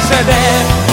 se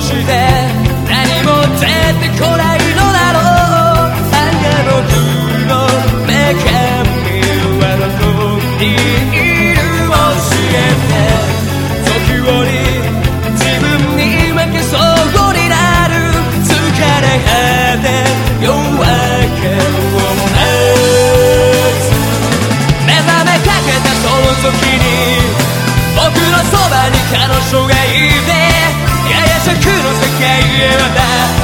して何も出てこない give a.